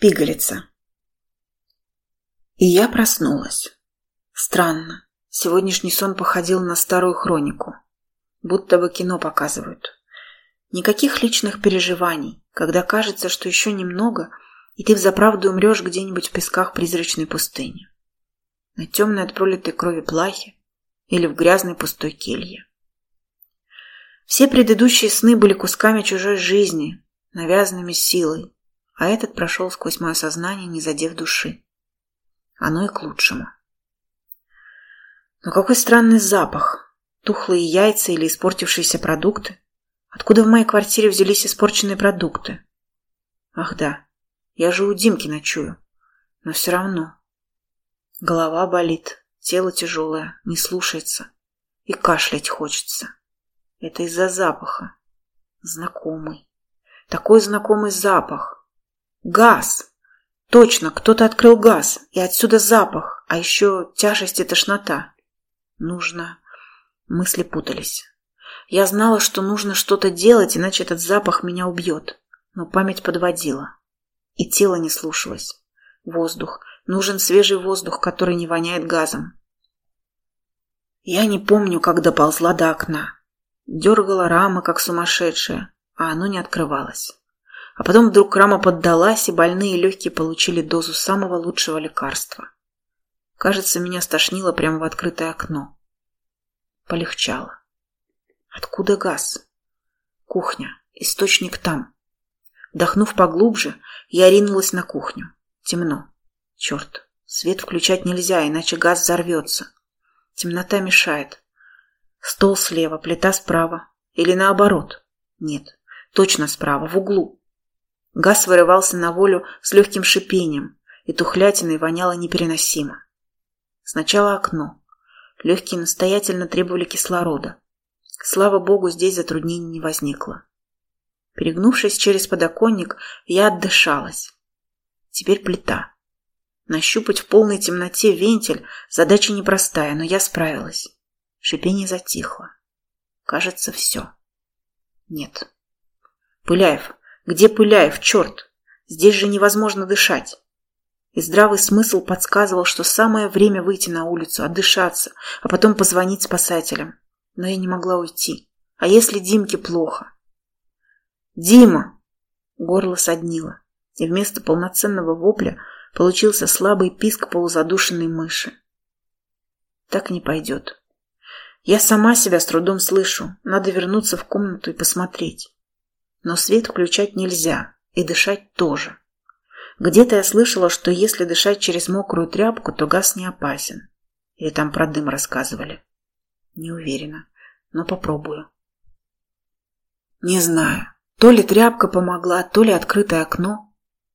Пигалица. И я проснулась. Странно. Сегодняшний сон походил на старую хронику. Будто бы кино показывают. Никаких личных переживаний, когда кажется, что еще немного, и ты взаправду умрешь где-нибудь в песках призрачной пустыни. На темной от пролитой крови плахе или в грязной пустой келье. Все предыдущие сны были кусками чужой жизни, навязанными силой, а этот прошел сквозь мое сознание, не задев души. Оно и к лучшему. Но какой странный запах. Тухлые яйца или испортившиеся продукты. Откуда в моей квартире взялись испорченные продукты? Ах да, я же у Димки ночую. Но все равно. Голова болит, тело тяжелое, не слушается. И кашлять хочется. Это из-за запаха. Знакомый. Такой знакомый запах. Газ! Точно, кто-то открыл газ, и отсюда запах, а еще тяжесть и тошнота. Нужно... Мысли путались. Я знала, что нужно что-то делать, иначе этот запах меня убьет. Но память подводила. И тело не слушалось. Воздух. Нужен свежий воздух, который не воняет газом. Я не помню, как доползла до окна. Дергала рамы, как сумасшедшая, а оно не открывалось. А потом вдруг рама поддалась, и больные легкие получили дозу самого лучшего лекарства. Кажется, меня стошнило прямо в открытое окно. Полегчало. Откуда газ? Кухня. Источник там. Вдохнув поглубже, я ринулась на кухню. Темно. Черт, свет включать нельзя, иначе газ взорвется. Темнота мешает. Стол слева, плита справа. Или наоборот. Нет, точно справа, в углу. Газ вырывался на волю с легким шипением, и тухлятиной воняло непереносимо. Сначала окно. Легкие настоятельно требовали кислорода. Слава богу, здесь затруднений не возникло. Перегнувшись через подоконник, я отдышалась. Теперь плита. Нащупать в полной темноте вентиль – задача непростая, но я справилась. Шипение затихло. Кажется, все. Нет. Пыляев, где Пыляев, черт? Здесь же невозможно дышать. И здравый смысл подсказывал, что самое время выйти на улицу, отдышаться, а потом позвонить спасателям. Но я не могла уйти. А если Димке плохо? «Дима!» Горло соднило, и вместо полноценного вопля получился слабый писк полузадушенной мыши. Так не пойдет. Я сама себя с трудом слышу. Надо вернуться в комнату и посмотреть. Но свет включать нельзя, и дышать тоже. Где-то я слышала, что если дышать через мокрую тряпку, то газ не опасен. Или там про дым рассказывали. Не уверена, но попробую. Не знаю, то ли тряпка помогла, то ли открытое окно,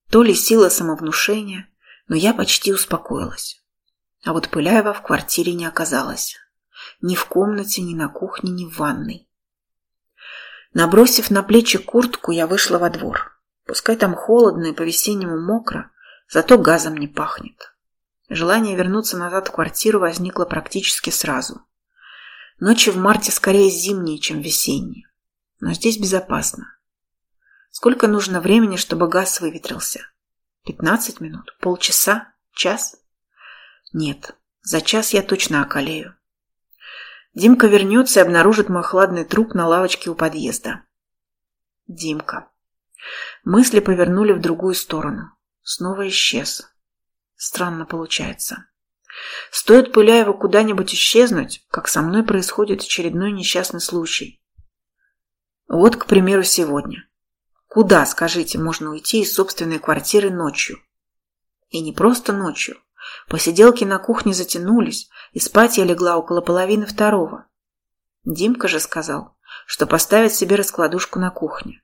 то ли сила самовнушения, но я почти успокоилась. А вот Пыляева в квартире не оказалось. Ни в комнате, ни на кухне, ни в ванной. Набросив на плечи куртку, я вышла во двор. Пускай там холодно и по-весеннему мокро, зато газом не пахнет. Желание вернуться назад в квартиру возникло практически сразу. Ночи в марте скорее зимние, чем весенние. Но здесь безопасно. Сколько нужно времени, чтобы газ выветрился? Пятнадцать минут? Полчаса? Час? Нет, за час я точно околею. Димка вернется и обнаружит мой хладный труп на лавочке у подъезда. Димка. Мысли повернули в другую сторону. Снова исчез. Странно получается. Стоит Пыляеву куда-нибудь исчезнуть, как со мной происходит очередной несчастный случай. Вот, к примеру, сегодня. Куда, скажите, можно уйти из собственной квартиры ночью? И не просто ночью. Посиделки на кухне затянулись, и спать я легла около половины второго. Димка же сказал, что поставит себе раскладушку на кухне.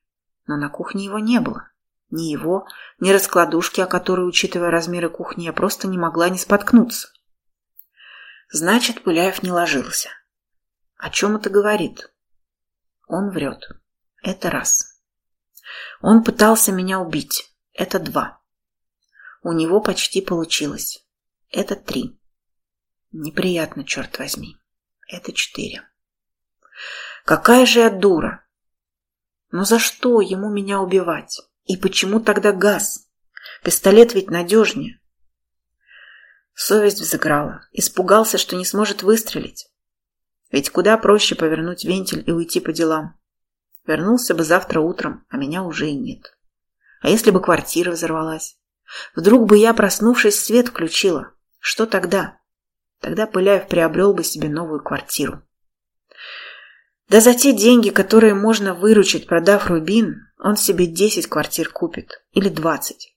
Но на кухне его не было. Ни его, ни раскладушки, о которой, учитывая размеры кухни, я просто не могла не споткнуться. Значит, Пыляев не ложился. О чем это говорит? Он врет. Это раз. Он пытался меня убить. Это два. У него почти получилось. Это три. Неприятно, черт возьми. Это четыре. Какая же я дура! Но за что ему меня убивать? И почему тогда газ? Пистолет ведь надежнее. Совесть взыграла. Испугался, что не сможет выстрелить. Ведь куда проще повернуть вентиль и уйти по делам. Вернулся бы завтра утром, а меня уже и нет. А если бы квартира взорвалась? Вдруг бы я, проснувшись, свет включила. Что тогда? Тогда Пыляев приобрел бы себе новую квартиру. Да за те деньги, которые можно выручить, продав рубин, он себе 10 квартир купит. Или 20.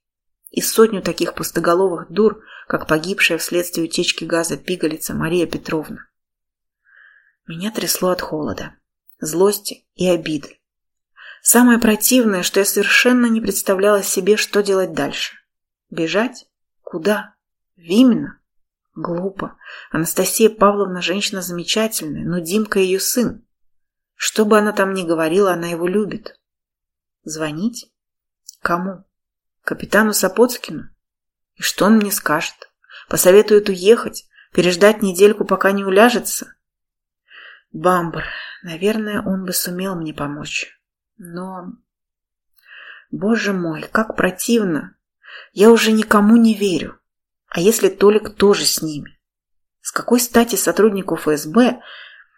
И сотню таких пустоголовых дур, как погибшая вследствие утечки газа пигалица Мария Петровна. Меня трясло от холода, злости и обиды. Самое противное, что я совершенно не представляла себе, что делать дальше. Бежать? Куда? Вимина? Глупо. Анастасия Павловна женщина замечательная, но Димка ее сын. Что бы она там ни говорила, она его любит. Звонить? Кому? Капитану Сапоцкину? И что он мне скажет? Посоветует уехать, переждать недельку, пока не уляжется? Бамбр, наверное, он бы сумел мне помочь. Но... Боже мой, как противно! Я уже никому не верю. А если Толик тоже с ними? С какой стати сотруднику ФСБ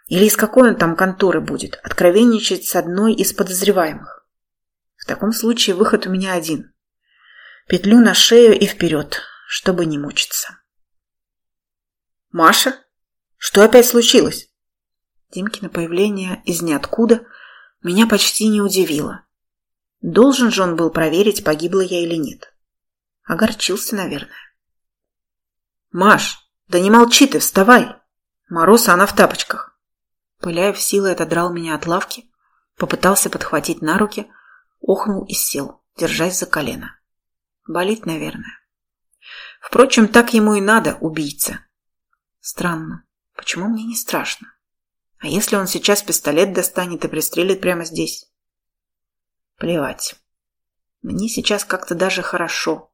или из какой он там конторы будет откровенничать с одной из подозреваемых? В таком случае выход у меня один. Петлю на шею и вперед, чтобы не мучиться. «Маша? Что опять случилось?» Димкино появление из ниоткуда меня почти не удивило. Должен же он был проверить, погибла я или нет. Огорчился, наверное. «Маш, да не молчи ты, вставай! Мороз, а она в тапочках!» Пыляев силой отодрал меня от лавки, попытался подхватить на руки, охнул и сел, держась за колено. Болит, наверное. Впрочем, так ему и надо, убийца. Странно, почему мне не страшно? А если он сейчас пистолет достанет и пристрелит прямо здесь? Плевать. Мне сейчас как-то даже хорошо.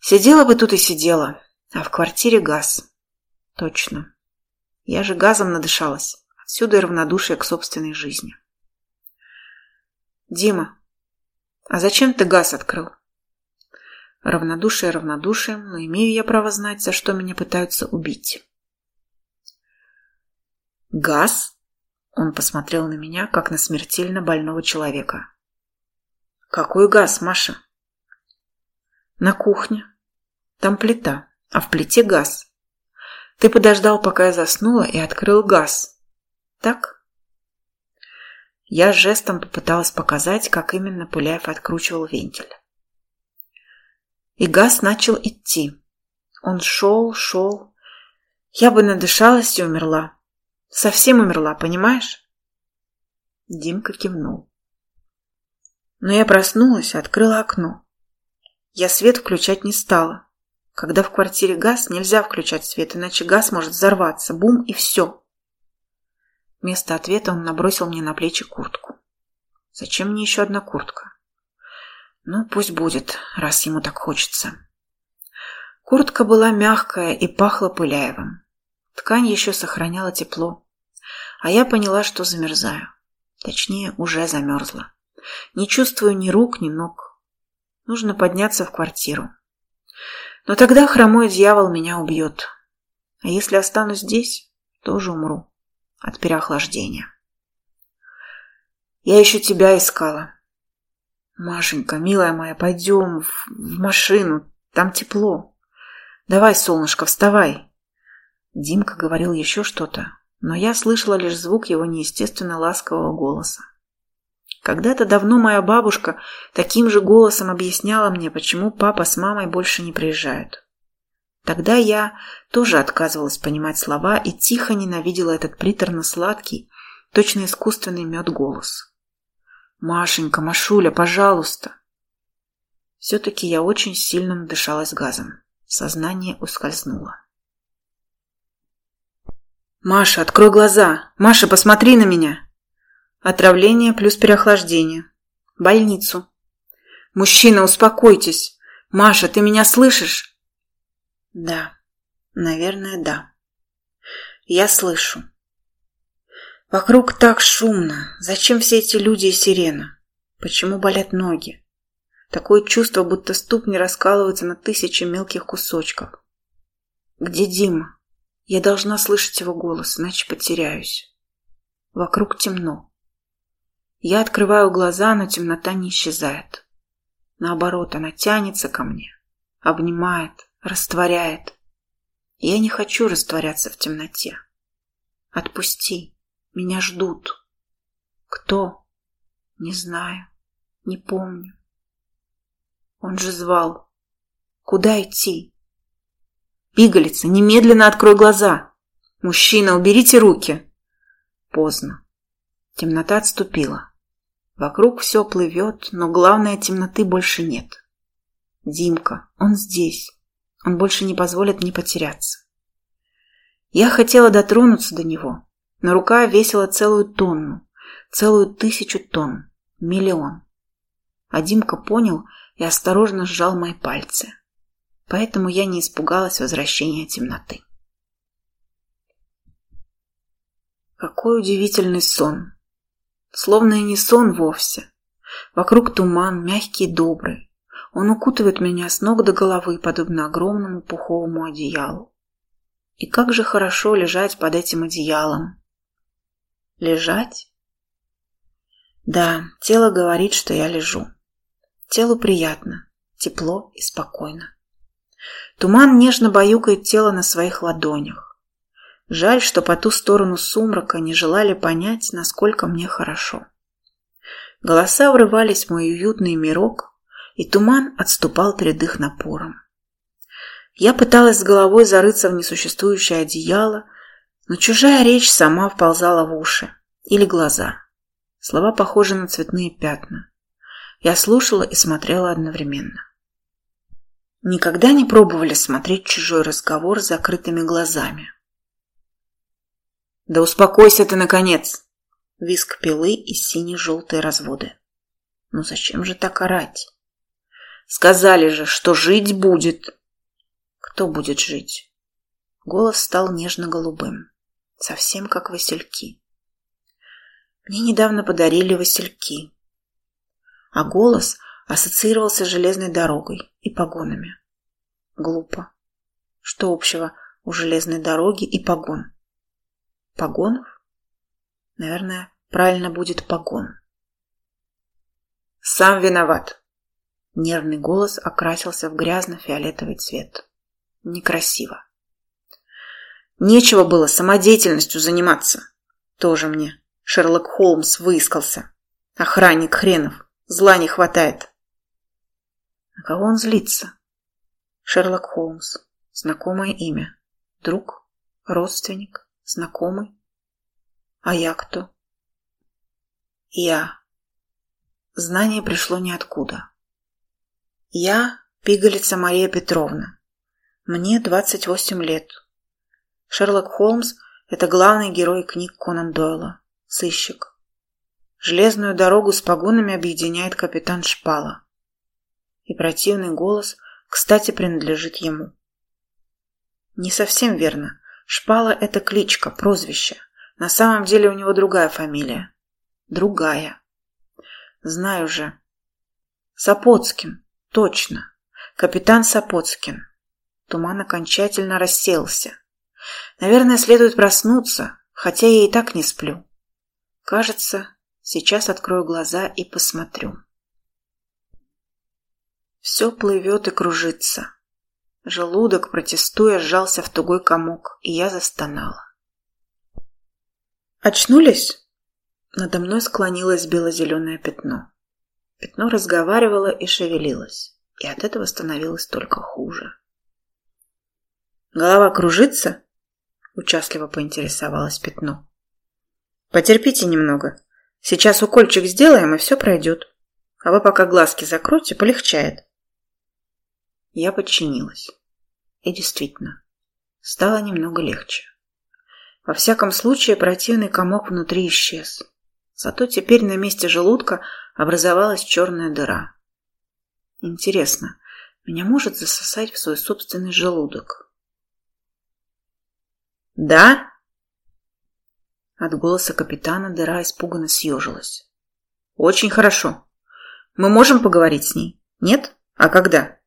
Сидела бы тут и сидела, а в квартире газ. Точно. Я же газом надышалась. Отсюда и равнодушие к собственной жизни. Дима, а зачем ты газ открыл? Равнодушие равнодушием, но имею я право знать, за что меня пытаются убить. Газ? Он посмотрел на меня, как на смертельно больного человека. Какой газ, Маша? На кухне. Там плита, а в плите газ. Ты подождал, пока я заснула, и открыл газ. Так? Я жестом попыталась показать, как именно Пыляев откручивал вентиль. И газ начал идти. Он шел, шел. Я бы надышалась и умерла. Совсем умерла, понимаешь? Димка кивнул. Но я проснулась, открыла окно. Я свет включать не стала. Когда в квартире газ, нельзя включать свет, иначе газ может взорваться. Бум, и все. Вместо ответа он набросил мне на плечи куртку. Зачем мне еще одна куртка? Ну, пусть будет, раз ему так хочется. Куртка была мягкая и пахла пыляевым. Ткань еще сохраняла тепло. А я поняла, что замерзаю. Точнее, уже замерзла. Не чувствую ни рук, ни ног. Нужно подняться в квартиру. Но тогда хромой дьявол меня убьет. А если останусь здесь, тоже умру от переохлаждения. Я еще тебя искала. Машенька, милая моя, пойдем в, в машину, там тепло. Давай, солнышко, вставай. Димка говорил еще что-то, но я слышала лишь звук его неестественно ласкового голоса. Когда-то давно моя бабушка таким же голосом объясняла мне, почему папа с мамой больше не приезжают. Тогда я тоже отказывалась понимать слова и тихо ненавидела этот приторно-сладкий, точно искусственный мед голос. «Машенька, Машуля, пожалуйста!» Все-таки я очень сильно надышалась газом. Сознание ускользнуло. «Маша, открой глаза! Маша, посмотри на меня!» Отравление плюс переохлаждение. Больницу. Мужчина, успокойтесь. Маша, ты меня слышишь? Да, наверное, да. Я слышу. Вокруг так шумно. Зачем все эти люди и сирена? Почему болят ноги? Такое чувство, будто ступни раскалываются на тысячи мелких кусочков. Где Дима? Я должна слышать его голос, иначе потеряюсь. Вокруг темно. Я открываю глаза, но темнота не исчезает. Наоборот, она тянется ко мне, обнимает, растворяет. Я не хочу растворяться в темноте. Отпусти, меня ждут. Кто? Не знаю, не помню. Он же звал. Куда идти? Пигалица, немедленно открой глаза. Мужчина, уберите руки. Поздно. Темнота отступила. Вокруг все плывет, но главное, темноты больше нет. Димка, он здесь. Он больше не позволит мне потеряться. Я хотела дотронуться до него, но рука весила целую тонну, целую тысячу тонн, миллион. А Димка понял и осторожно сжал мои пальцы. Поэтому я не испугалась возвращения темноты. Какой удивительный сон. Словно и не сон вовсе. Вокруг туман, мягкий и добрый. Он укутывает меня с ног до головы, подобно огромному пуховому одеялу. И как же хорошо лежать под этим одеялом. Лежать? Да, тело говорит, что я лежу. Телу приятно, тепло и спокойно. Туман нежно баюкает тело на своих ладонях. Жаль, что по ту сторону сумрака не желали понять, насколько мне хорошо. Голоса врывались в мой уютный мирок, и туман отступал перед их напором. Я пыталась с головой зарыться в несуществующее одеяло, но чужая речь сама вползала в уши или глаза. Слова похожи на цветные пятна. Я слушала и смотрела одновременно. Никогда не пробовали смотреть чужой разговор с закрытыми глазами. «Да успокойся ты, наконец!» Виск пилы и сине-желтые разводы. «Ну зачем же так орать?» «Сказали же, что жить будет!» «Кто будет жить?» Голос стал нежно-голубым, совсем как васильки. Мне недавно подарили васильки а голос ассоциировался с железной дорогой и погонами. Глупо. Что общего у железной дороги и погон? Погонов? Наверное, правильно будет погон. Сам виноват. Нервный голос окрасился в грязно-фиолетовый цвет. Некрасиво. Нечего было самодеятельностью заниматься. Тоже мне. Шерлок Холмс выискался. Охранник хренов. Зла не хватает. На кого он злится? Шерлок Холмс. Знакомое имя. Друг? Родственник? Знакомый? А я кто? Я. Знание пришло ниоткуда. Я пигалица Мария Петровна. Мне 28 лет. Шерлок Холмс – это главный герой книг Конан Дойла. Сыщик. Железную дорогу с погонами объединяет капитан Шпала. И противный голос, кстати, принадлежит ему. Не совсем верно. Шпала – это кличка, прозвище. На самом деле у него другая фамилия. Другая. Знаю же. Сапоцкин. Точно. Капитан Сапоцкин. Туман окончательно рассеялся. Наверное, следует проснуться, хотя я и так не сплю. Кажется, Сейчас открою глаза и посмотрю. Все плывет и кружится. Желудок, протестуя, сжался в тугой комок, и я застонала. «Очнулись?» Надо мной склонилось бело-зеленое пятно. Пятно разговаривало и шевелилось, и от этого становилось только хуже. «Голова кружится?» – участливо поинтересовалось пятно. «Потерпите немного. Сейчас укольчик сделаем, и все пройдет. А вы пока глазки закройте, полегчает. Я подчинилась. И действительно, стало немного легче. Во всяком случае, противный комок внутри исчез. Зато теперь на месте желудка образовалась черная дыра. Интересно, меня может засосать в свой собственный желудок? «Да?» От голоса капитана дыра испуганно съежилась. «Очень хорошо. Мы можем поговорить с ней. Нет? А когда?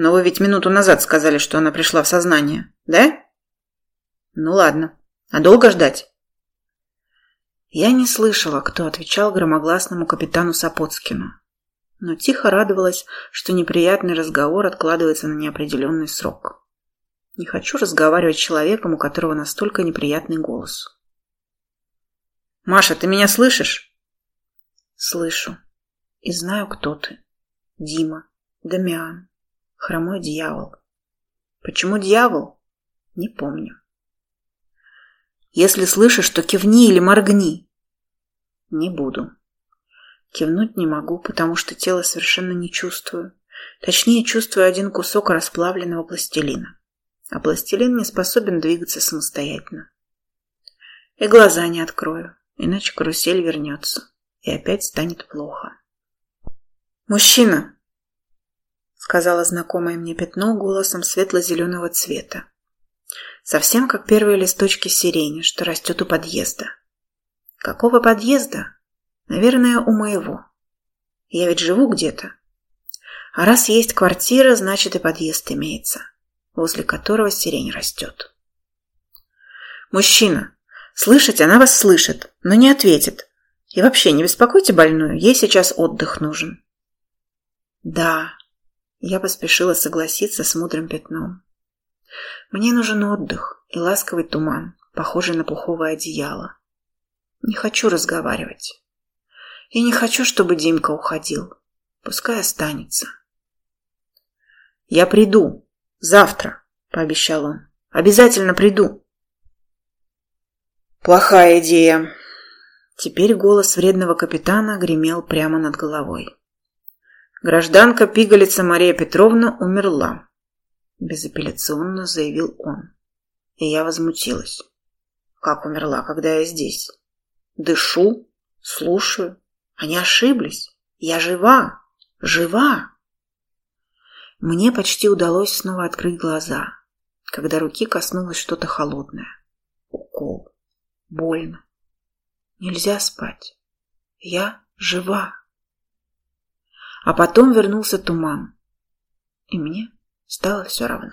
Но вы ведь минуту назад сказали, что она пришла в сознание, да? Ну ладно. А долго ждать? Я не слышала, кто отвечал громогласному капитану Сапоцкину, но тихо радовалась, что неприятный разговор откладывается на неопределенный срок. Не хочу разговаривать с человеком, у которого настолько неприятный голос. «Маша, ты меня слышишь?» «Слышу. И знаю, кто ты. Дима. Дамиан. Хромой дьявол. Почему дьявол? Не помню. Если слышишь, то кивни или моргни. Не буду. Кивнуть не могу, потому что тело совершенно не чувствую. Точнее, чувствую один кусок расплавленного пластилина. А пластилин не способен двигаться самостоятельно. И глаза не открою, иначе карусель вернется, и опять станет плохо. «Мужчина!» — сказала знакомое мне пятно голосом светло-зеленого цвета. Совсем как первые листочки сирени, что растет у подъезда. Какого подъезда? Наверное, у моего. Я ведь живу где-то. А раз есть квартира, значит и подъезд имеется, возле которого сирень растет. Мужчина. Слышать она вас слышит, но не ответит. И вообще не беспокойте больную, ей сейчас отдых нужен. Да, я поспешила согласиться с мудрым пятном. Мне нужен отдых и ласковый туман, похожий на пуховое одеяло. Не хочу разговаривать. И не хочу, чтобы Димка уходил. Пускай останется. «Я приду. Завтра», — пообещал он. «Обязательно приду». «Плохая идея». Теперь голос вредного капитана гремел прямо над головой. Гражданка Пигалица Мария Петровна умерла безапелляционно заявил он. И я возмутилась. Как умерла, когда я здесь? Дышу, слушаю. Они ошиблись. Я жива, жива. Мне почти удалось снова открыть глаза, когда руки коснулось что-то холодное. Укол. Больно. Нельзя спать. Я жива. А потом вернулся туман. И мне Стало все равно.